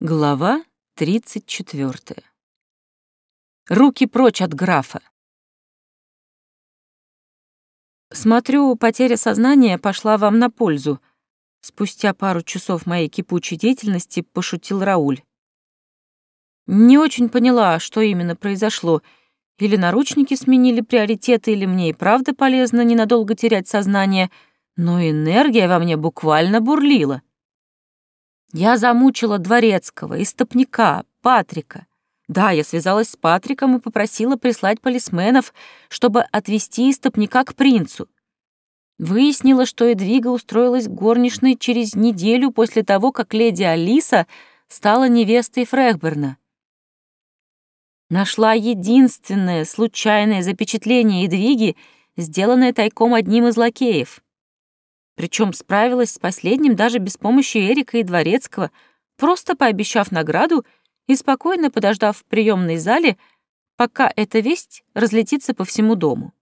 Глава 34. Руки прочь от графа. Смотрю, потеря сознания пошла вам на пользу. Спустя пару часов моей кипучей деятельности пошутил Рауль. Не очень поняла, что именно произошло. Или наручники сменили приоритеты, или мне и правда полезно ненадолго терять сознание, но энергия во мне буквально бурлила. Я замучила Дворецкого, Истопника, Патрика. Да, я связалась с Патриком и попросила прислать полисменов, чтобы отвезти Истопника к принцу. Выяснила, что Эдвига устроилась горничной через неделю после того, как леди Алиса стала невестой Фрехберна. Нашла единственное случайное запечатление Эдвиги, сделанное тайком одним из лакеев. Причем справилась с последним даже без помощи Эрика и Дворецкого, просто пообещав награду и спокойно подождав в приемной зале, пока эта весть разлетится по всему дому.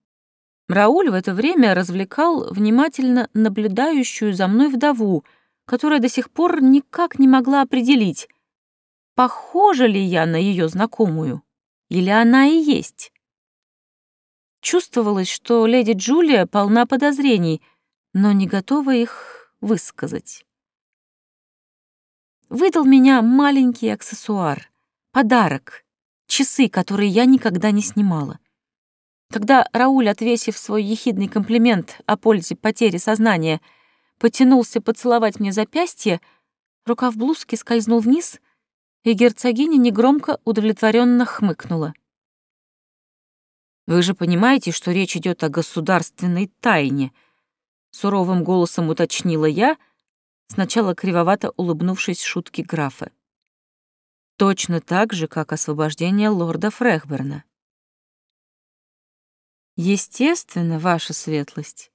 Рауль в это время развлекал внимательно наблюдающую за мной вдову, которая до сих пор никак не могла определить, похожа ли я на ее знакомую, или она и есть. Чувствовалось, что леди Джулия полна подозрений — но не готова их высказать. Выдал меня маленький аксессуар, подарок, часы, которые я никогда не снимала. Когда Рауль, отвесив свой ехидный комплимент о пользе потери сознания, потянулся поцеловать мне запястье, рукав блузки скользнул вниз, и герцогиня негромко удовлетворенно хмыкнула. «Вы же понимаете, что речь идет о государственной тайне», суровым голосом уточнила я, сначала кривовато улыбнувшись шутке графа. Точно так же, как освобождение лорда Фрехберна. Естественно, ваша светлость.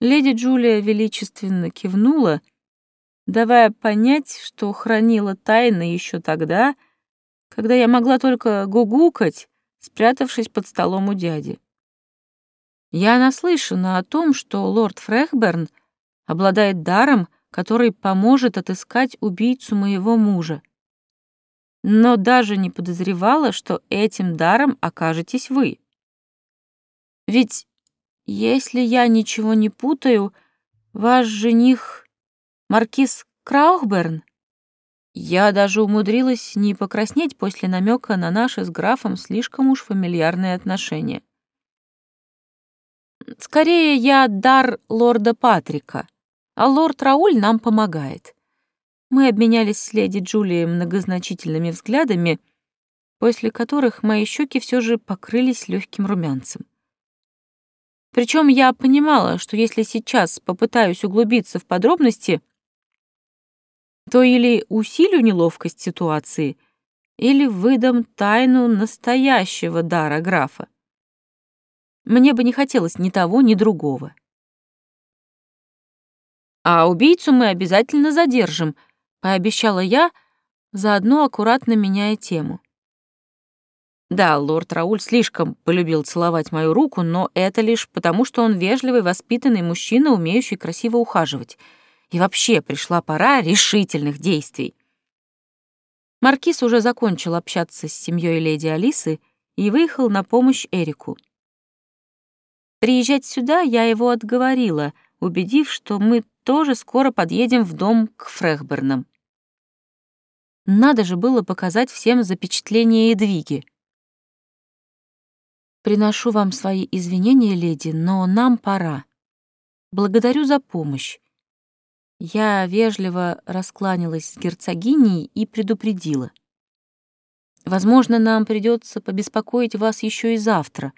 Леди Джулия величественно кивнула, давая понять, что хранила тайны еще тогда, когда я могла только гугукать, спрятавшись под столом у дяди. Я наслышана о том, что лорд Фрехберн обладает даром, который поможет отыскать убийцу моего мужа. Но даже не подозревала, что этим даром окажетесь вы. Ведь, если я ничего не путаю, ваш жених — маркиз Краухберн? Я даже умудрилась не покраснеть после намека на наши с графом слишком уж фамильярные отношения. Скорее, я дар лорда Патрика, а лорд Рауль нам помогает. Мы обменялись с леди Джулией многозначительными взглядами, после которых мои щеки все же покрылись легким румянцем. Причем я понимала, что если сейчас попытаюсь углубиться в подробности, то или усилю неловкость ситуации, или выдам тайну настоящего дара графа. Мне бы не хотелось ни того, ни другого. «А убийцу мы обязательно задержим», — пообещала я, заодно аккуратно меняя тему. Да, лорд Рауль слишком полюбил целовать мою руку, но это лишь потому, что он вежливый, воспитанный мужчина, умеющий красиво ухаживать. И вообще пришла пора решительных действий. Маркиз уже закончил общаться с семьей леди Алисы и выехал на помощь Эрику. Приезжать сюда я его отговорила, убедив, что мы тоже скоро подъедем в дом к Фрехбернам. Надо же было показать всем запечатление Эдвиги. «Приношу вам свои извинения, леди, но нам пора. Благодарю за помощь». Я вежливо раскланялась с герцогиней и предупредила. «Возможно, нам придется побеспокоить вас еще и завтра»,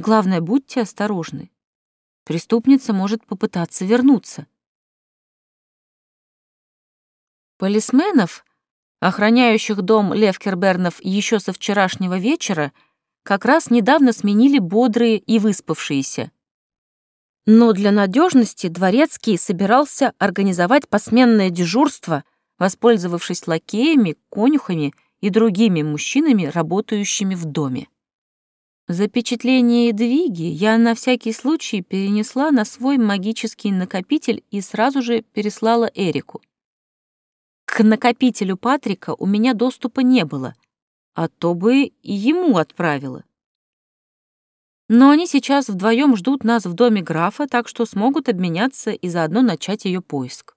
Главное, будьте осторожны. Преступница может попытаться вернуться. Полисменов, охраняющих дом Левкербернов еще со вчерашнего вечера, как раз недавно сменили бодрые и выспавшиеся. Но для надежности Дворецкий собирался организовать посменное дежурство, воспользовавшись лакеями, конюхами и другими мужчинами, работающими в доме. Запечатление Эдвиги я на всякий случай перенесла на свой магический накопитель и сразу же переслала Эрику. К накопителю Патрика у меня доступа не было, а то бы и ему отправила. Но они сейчас вдвоем ждут нас в доме графа, так что смогут обменяться и заодно начать ее поиск.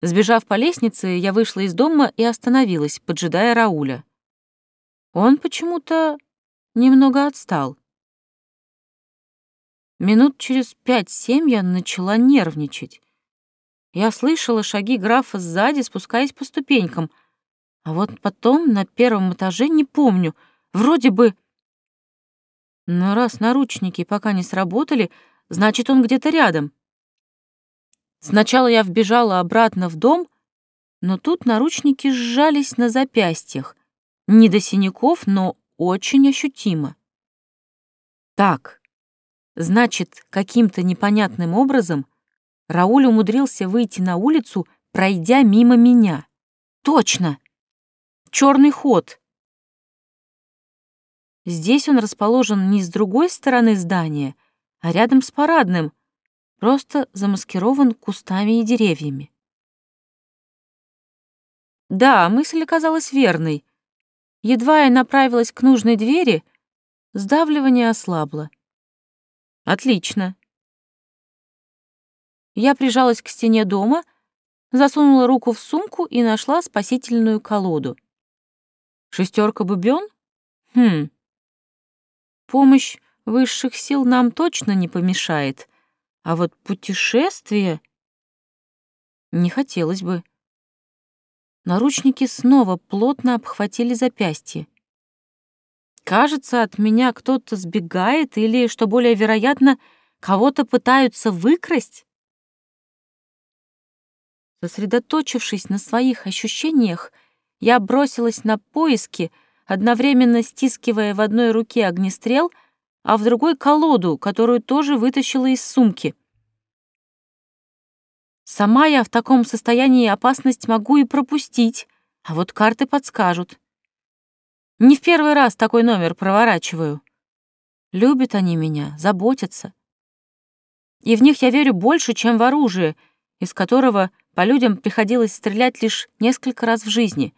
Сбежав по лестнице, я вышла из дома и остановилась, поджидая Рауля. Он почему-то немного отстал. Минут через пять-семь я начала нервничать. Я слышала шаги графа сзади, спускаясь по ступенькам, а вот потом на первом этаже не помню, вроде бы... Но раз наручники пока не сработали, значит, он где-то рядом. Сначала я вбежала обратно в дом, но тут наручники сжались на запястьях. Не до синяков, но очень ощутимо. Так, значит, каким-то непонятным образом Рауль умудрился выйти на улицу, пройдя мимо меня. Точно! Черный ход. Здесь он расположен не с другой стороны здания, а рядом с парадным, просто замаскирован кустами и деревьями. Да, мысль оказалась верной. Едва я направилась к нужной двери, сдавливание ослабло. Отлично. Я прижалась к стене дома, засунула руку в сумку и нашла спасительную колоду. Шестерка бубен? Хм. Помощь высших сил нам точно не помешает — а вот путешествие... Не хотелось бы. Наручники снова плотно обхватили запястье. Кажется, от меня кто-то сбегает или, что более вероятно, кого-то пытаются выкрасть. Сосредоточившись на своих ощущениях, я бросилась на поиски, одновременно стискивая в одной руке огнестрел — а в другой — колоду, которую тоже вытащила из сумки. Сама я в таком состоянии опасность могу и пропустить, а вот карты подскажут. Не в первый раз такой номер проворачиваю. Любят они меня, заботятся. И в них я верю больше, чем в оружие, из которого по людям приходилось стрелять лишь несколько раз в жизни.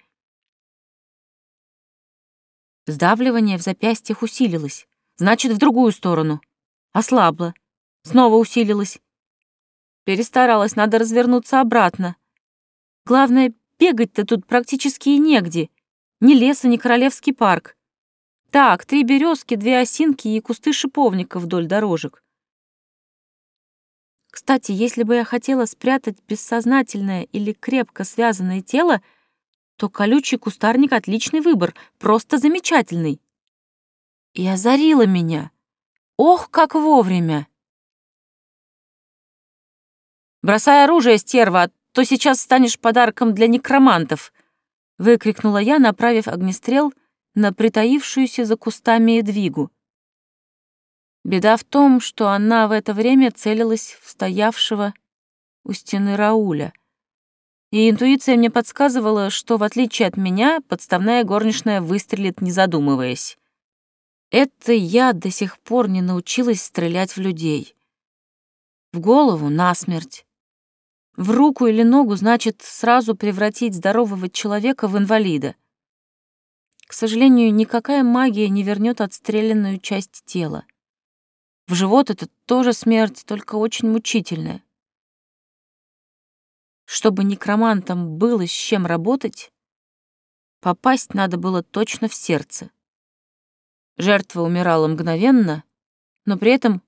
Сдавливание в запястьях усилилось. Значит, в другую сторону. Ослабла. Снова усилилась. Перестаралась, надо развернуться обратно. Главное, бегать-то тут практически и негде. Ни леса, ни королевский парк. Так, три березки, две осинки и кусты шиповника вдоль дорожек. Кстати, если бы я хотела спрятать бессознательное или крепко связанное тело, то колючий кустарник — отличный выбор, просто замечательный и озарила меня. Ох, как вовремя! «Бросай оружие, стерва, а то сейчас станешь подарком для некромантов!» — выкрикнула я, направив огнестрел на притаившуюся за кустами Эдвигу. Беда в том, что она в это время целилась в стоявшего у стены Рауля. И интуиция мне подсказывала, что, в отличие от меня, подставная горничная выстрелит, не задумываясь. Это я до сих пор не научилась стрелять в людей. В голову — насмерть. В руку или ногу значит сразу превратить здорового человека в инвалида. К сожалению, никакая магия не вернет отстрелянную часть тела. В живот это тоже смерть, только очень мучительная. Чтобы некромантам было с чем работать, попасть надо было точно в сердце. Жертва умирала мгновенно, но при этом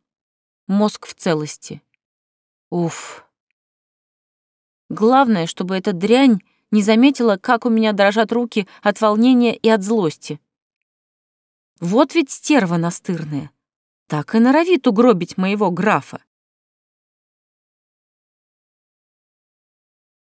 мозг в целости. Уф. Главное, чтобы эта дрянь не заметила, как у меня дрожат руки от волнения и от злости. Вот ведь стерва настырная. Так и норовит угробить моего графа.